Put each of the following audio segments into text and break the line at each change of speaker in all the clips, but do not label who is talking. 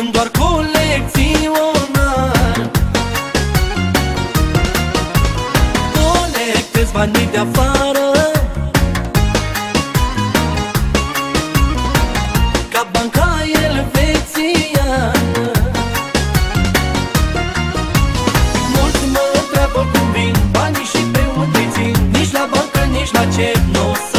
sunt doar colecționar. Colectez banii de afară. Ca banca elvețiană Mulți mă întreabă cum vin banii și pe unde țin. Nici la bancă, nici la cer nu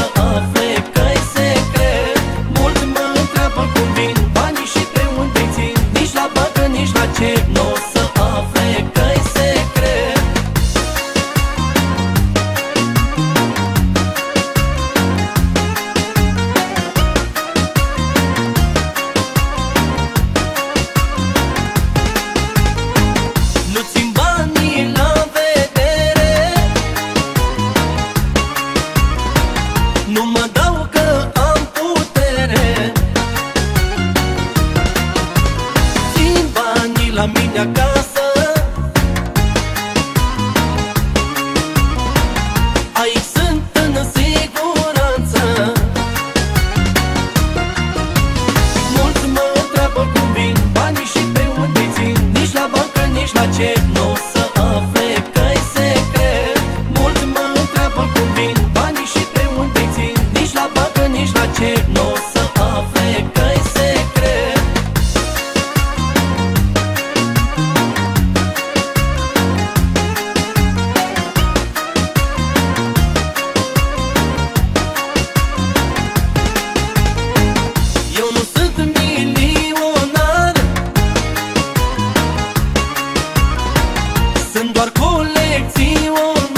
sunt doar colecționar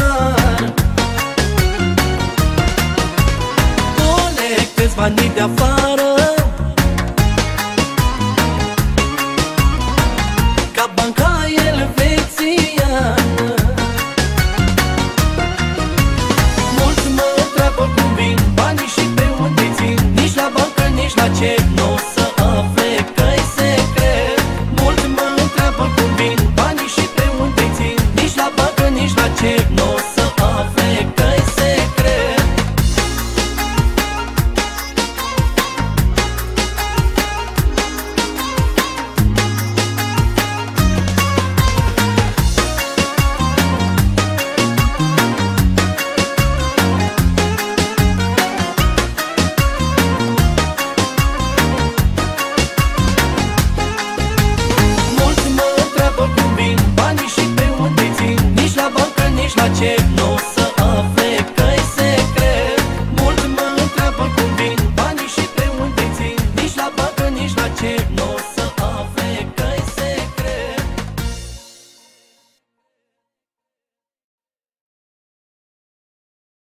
Colectez banii de afară.